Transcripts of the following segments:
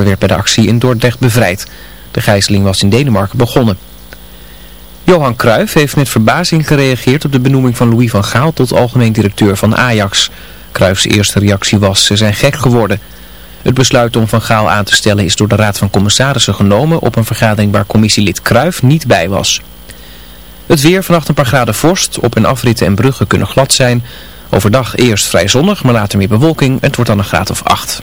werd bij de actie in Dordrecht bevrijd. De gijzeling was in Denemarken begonnen. Johan Cruijff heeft met verbazing gereageerd op de benoeming van Louis van Gaal tot algemeen directeur van Ajax. Cruijffs eerste reactie was, ze zijn gek geworden. Het besluit om Van Gaal aan te stellen is door de Raad van Commissarissen genomen op een vergadering waar commissielid Cruijff niet bij was. Het weer vannacht een paar graden vorst, op en afritten en bruggen kunnen glad zijn. Overdag eerst vrij zonnig, maar later meer bewolking. Het wordt dan een graad of 8.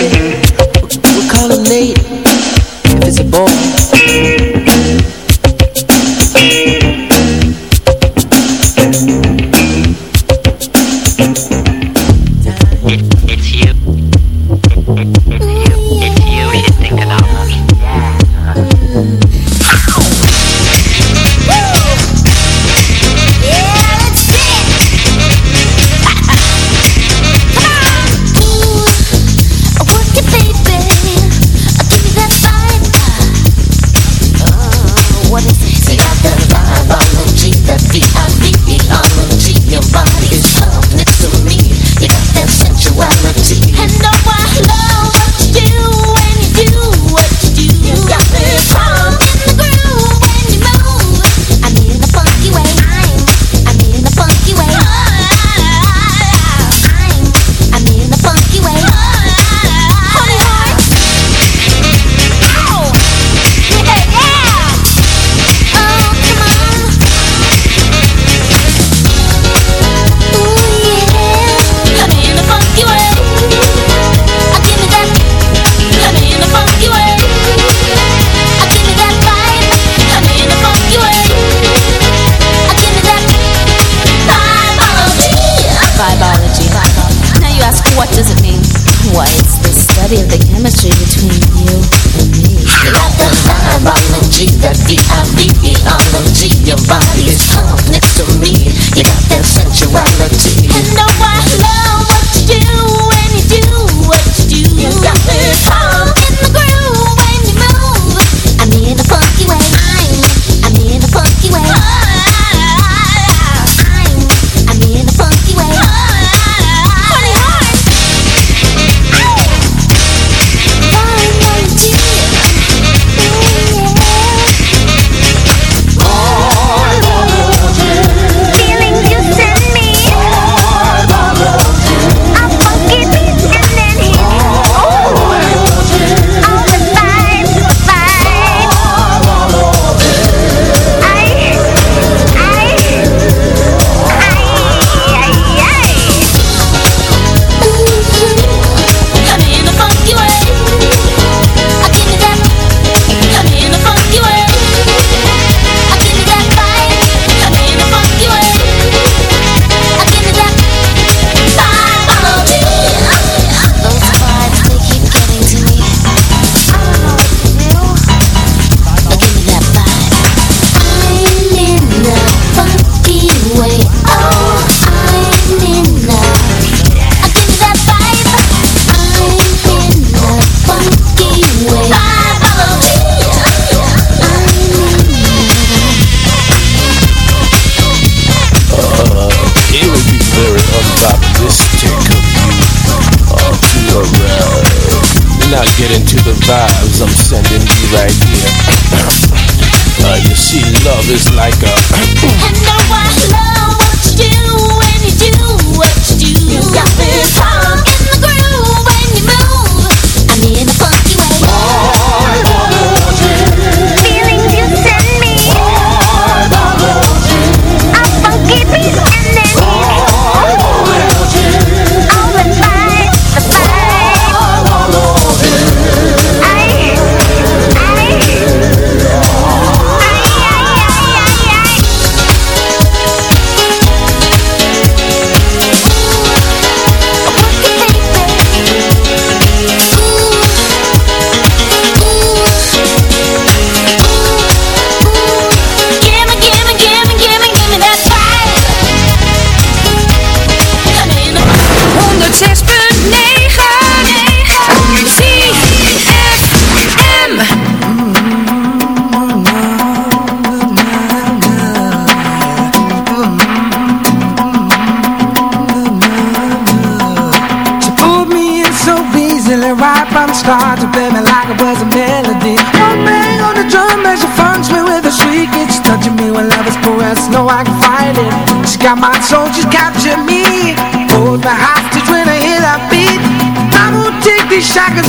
sensuality. vibes I'm sending you right here. uh, you see, love is like a. shock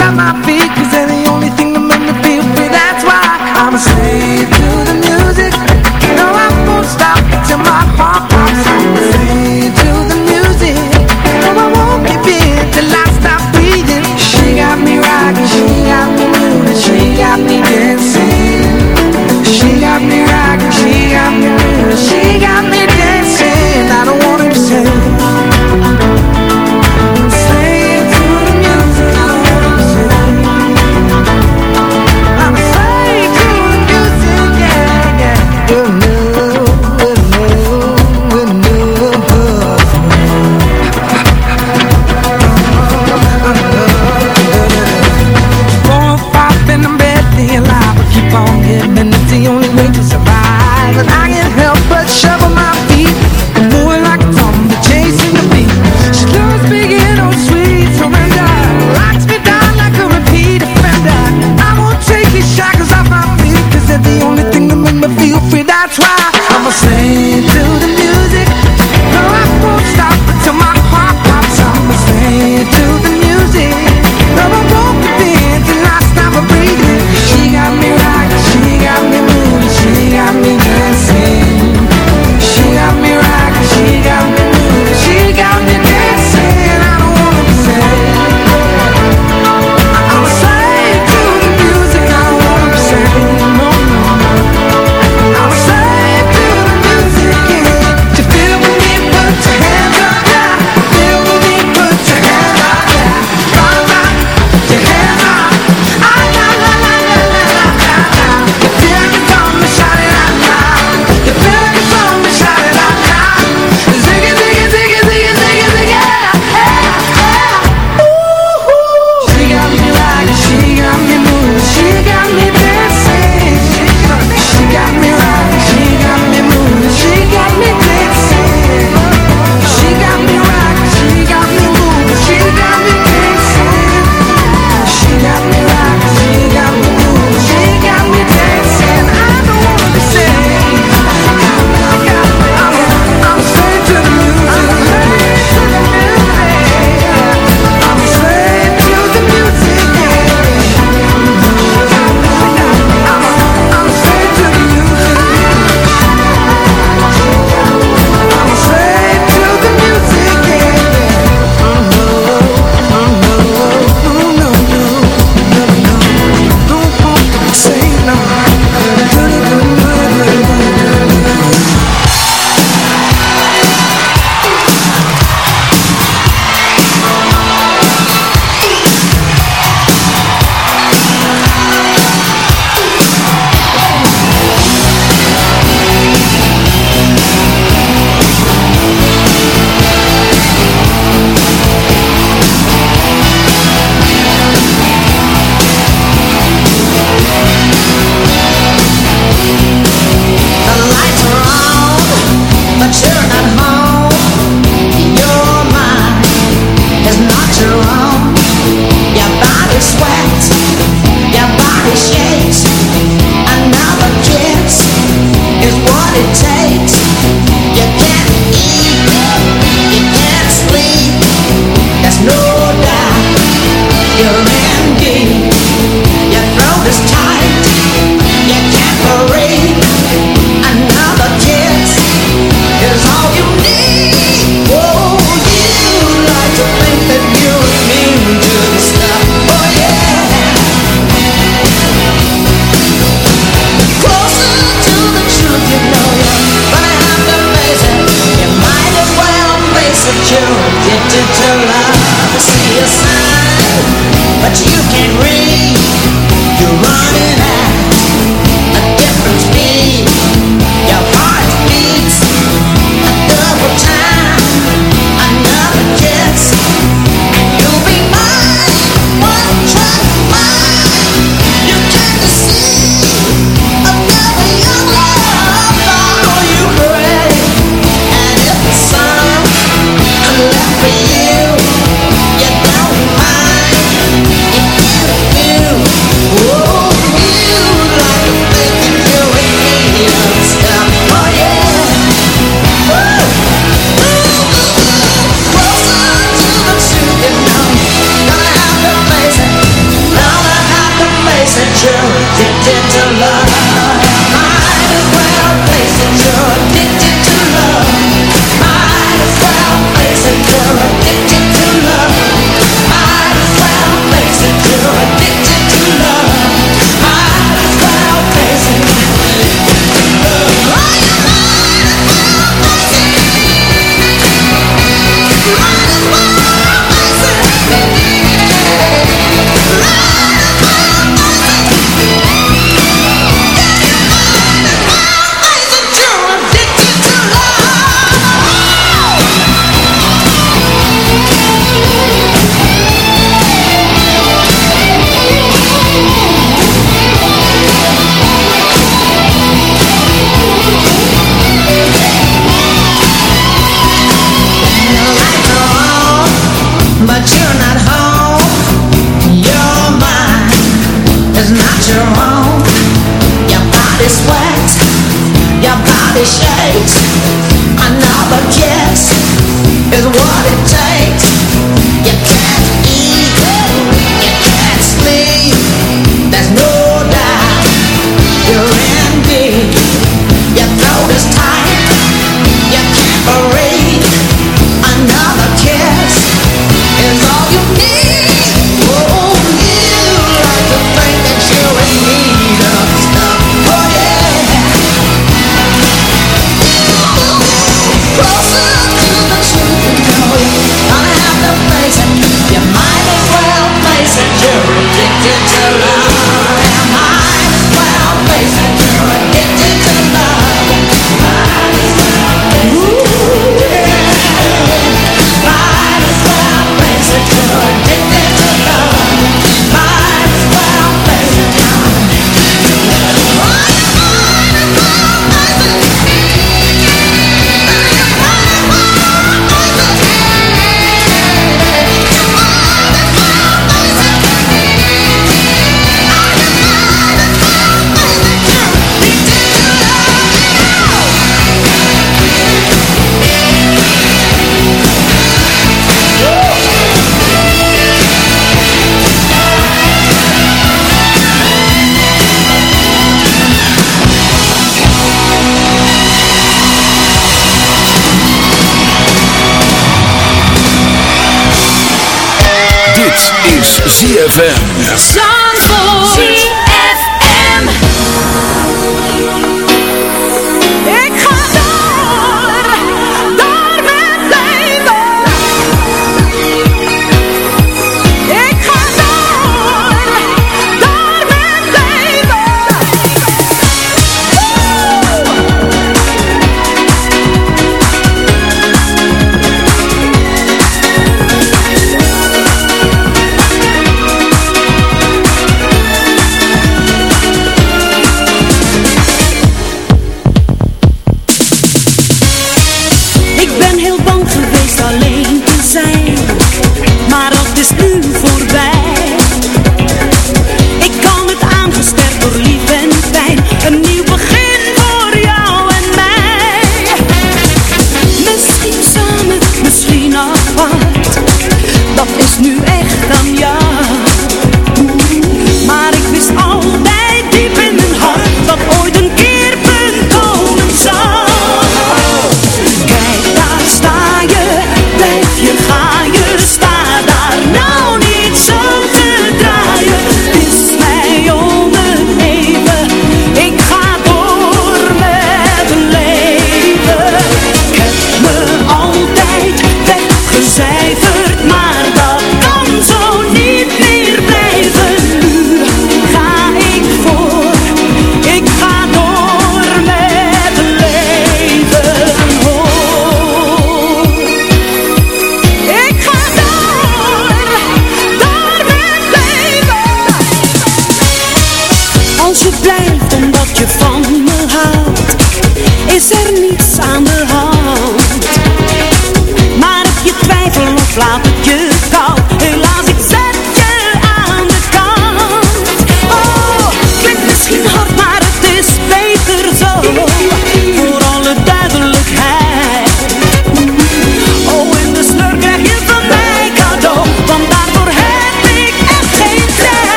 ZFM.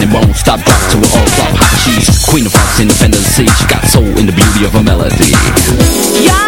and it won't stop. Drop to an all-flop hot cheese Queen of hearts, independent sea She got soul in the beauty of her melody. Yeah.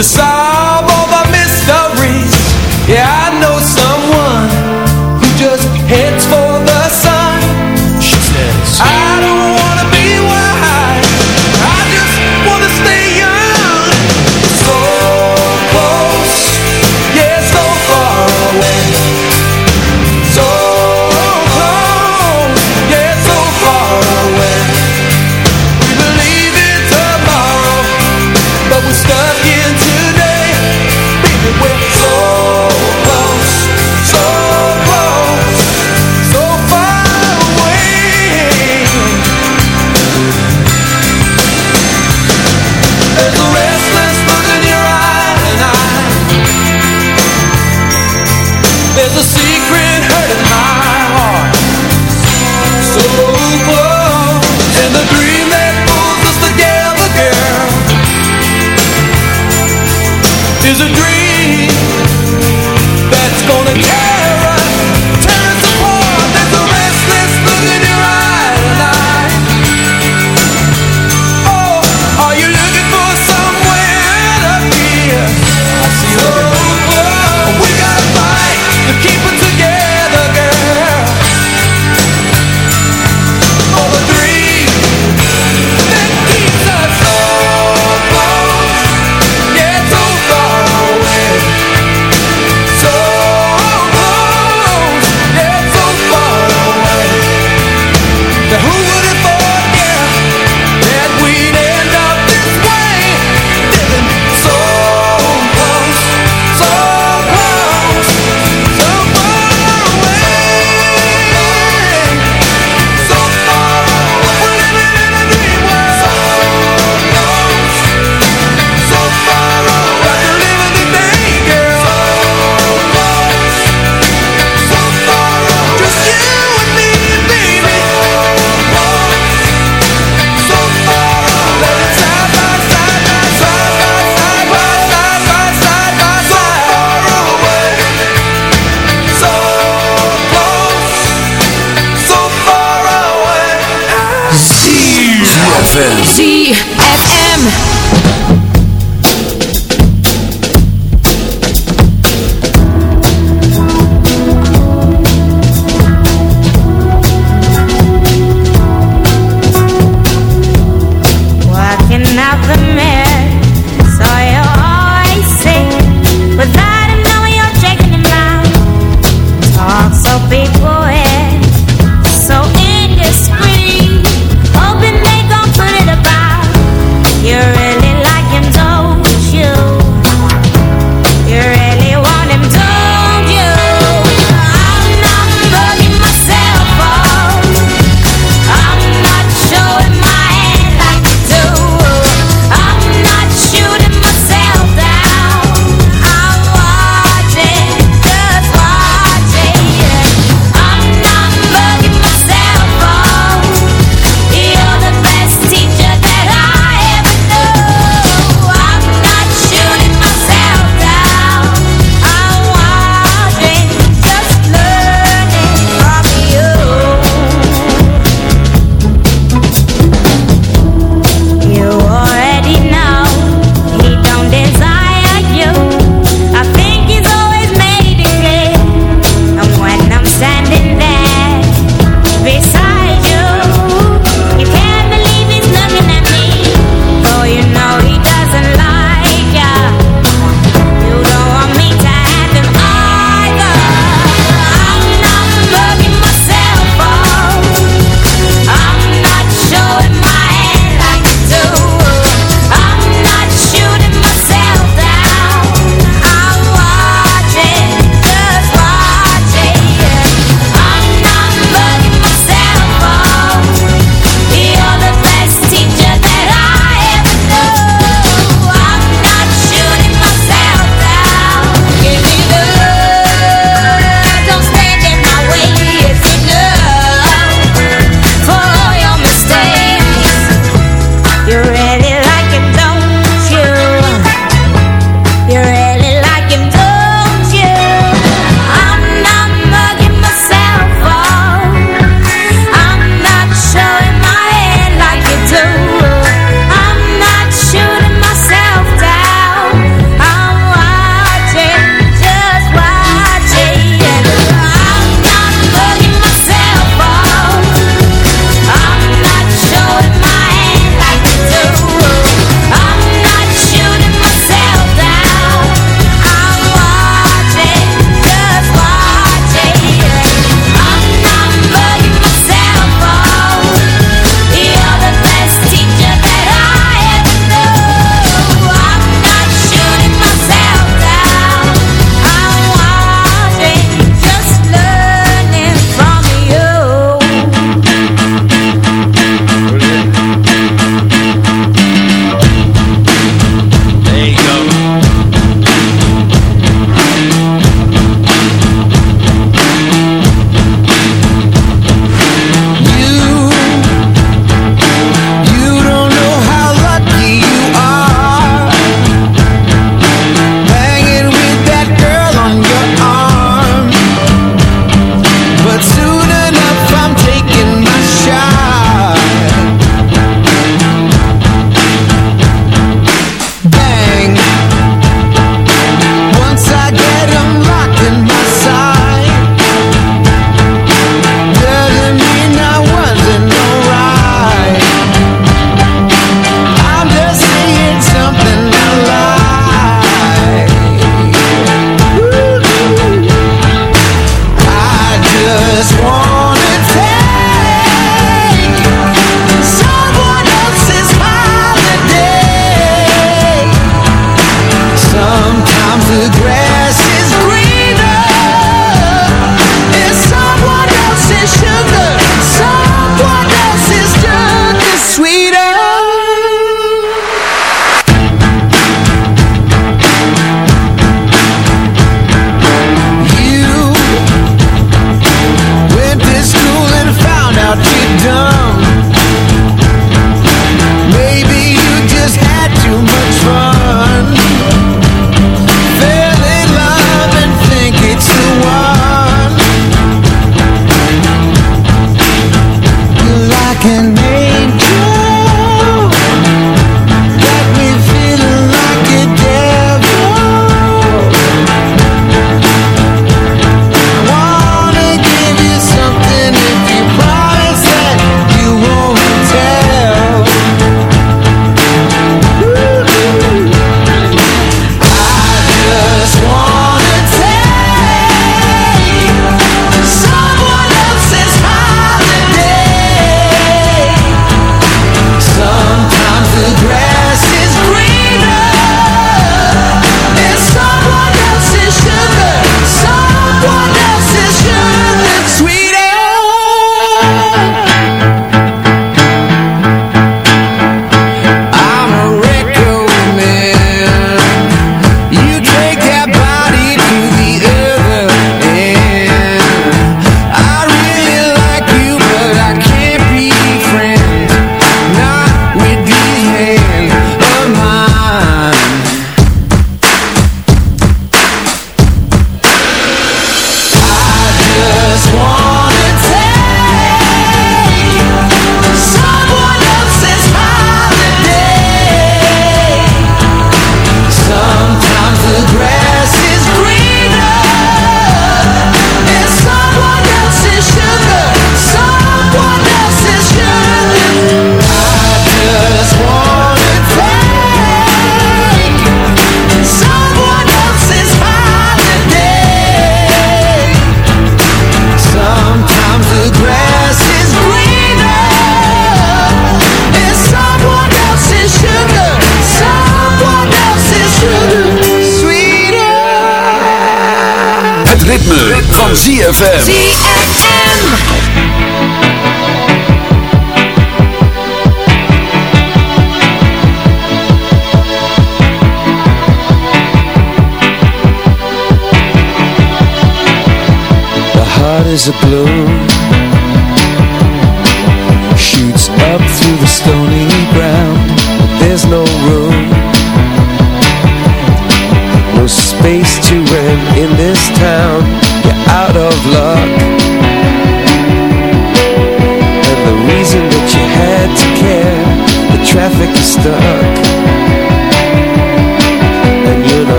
The sun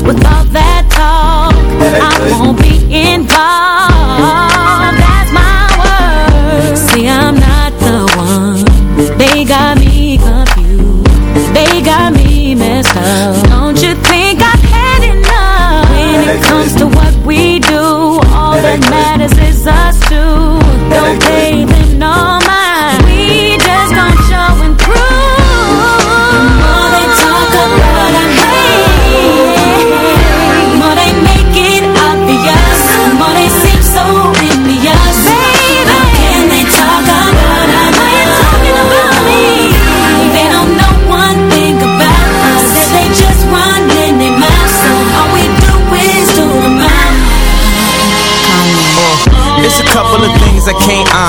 Without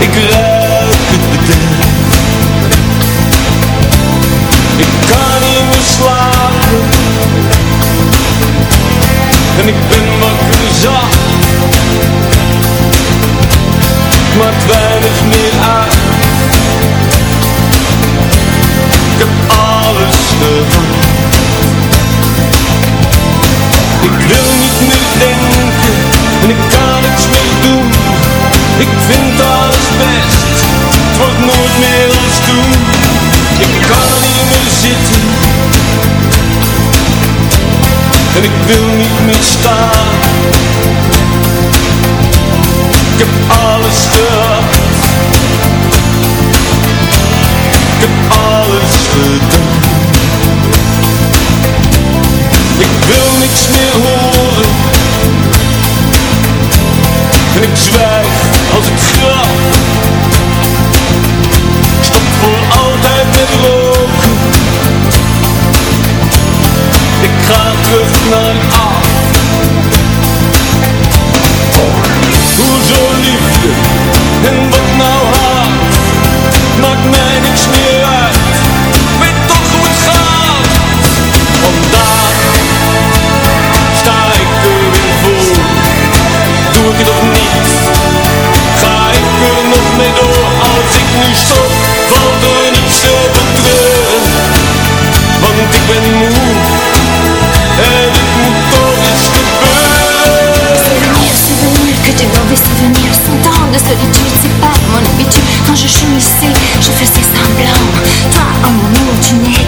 Ik ruik het bedrijf Ik kan niet meer slapen. En ik ben En ik wil niet meer staan. Ik heb alles gehad. Ik heb alles gedaan. Ik wil niks meer horen. En ik zwijg als ik graf terug naar af Hoezo liefde solitude, c'est pas mon habitude. Quand je chemissais, je faisais semblant. Toi, en mon nom, tu n'es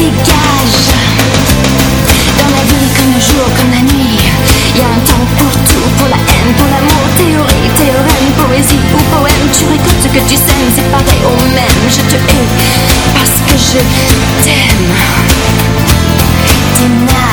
dégage. Dans la vie comme le jour, comme la nuit Y'a un temps pour tout, pour la haine, pour l'amour Théorie, théorème, poésie ou poème. Tu récoltes ce que tu sèmes, c'est pareil au même. Je te hais parce que je t'aime. T'aime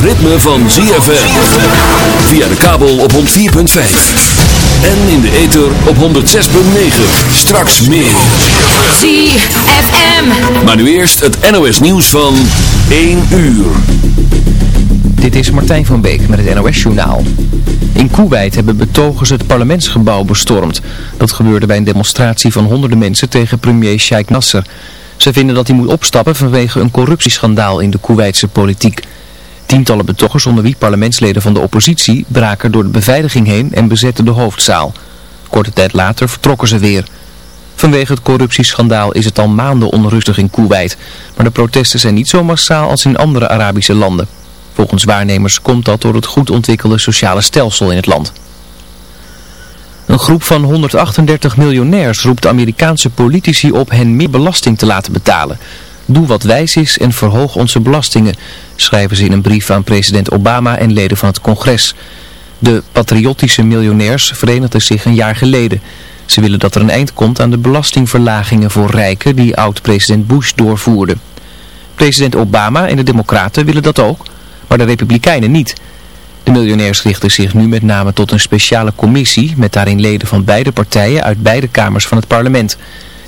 ritme van ZFM. Via de kabel op 104.5. En in de ether op 106.9. Straks meer. ZFM. Maar nu eerst het NOS nieuws van 1 uur. Dit is Martijn van Beek met het NOS-journaal. In Kuwait hebben betogers het parlementsgebouw bestormd. Dat gebeurde bij een demonstratie van honderden mensen tegen premier Sheikh Nasser. Ze vinden dat hij moet opstappen vanwege een corruptieschandaal in de Kuwaitse politiek. Tientallen betogers onder wie parlementsleden van de oppositie braken door de beveiliging heen en bezetten de hoofdzaal. Korte tijd later vertrokken ze weer. Vanwege het corruptieschandaal is het al maanden onrustig in Kuwait. Maar de protesten zijn niet zo massaal als in andere Arabische landen. Volgens waarnemers komt dat door het goed ontwikkelde sociale stelsel in het land. Een groep van 138 miljonairs roept Amerikaanse politici op hen meer belasting te laten betalen. Doe wat wijs is en verhoog onze belastingen, schrijven ze in een brief aan president Obama en leden van het congres. De patriotische miljonairs verenigden zich een jaar geleden. Ze willen dat er een eind komt aan de belastingverlagingen voor rijken die oud-president Bush doorvoerde. President Obama en de democraten willen dat ook, maar de republikeinen niet. De miljonairs richten zich nu met name tot een speciale commissie met daarin leden van beide partijen uit beide kamers van het parlement.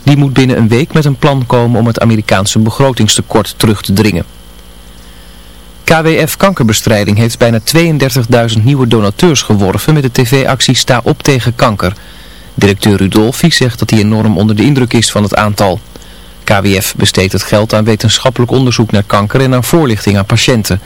Die moet binnen een week met een plan komen om het Amerikaanse begrotingstekort terug te dringen. KWF Kankerbestrijding heeft bijna 32.000 nieuwe donateurs geworven met de tv-actie Sta op tegen kanker. Directeur Rudolfi zegt dat hij enorm onder de indruk is van het aantal. KWF besteedt het geld aan wetenschappelijk onderzoek naar kanker en aan voorlichting aan patiënten.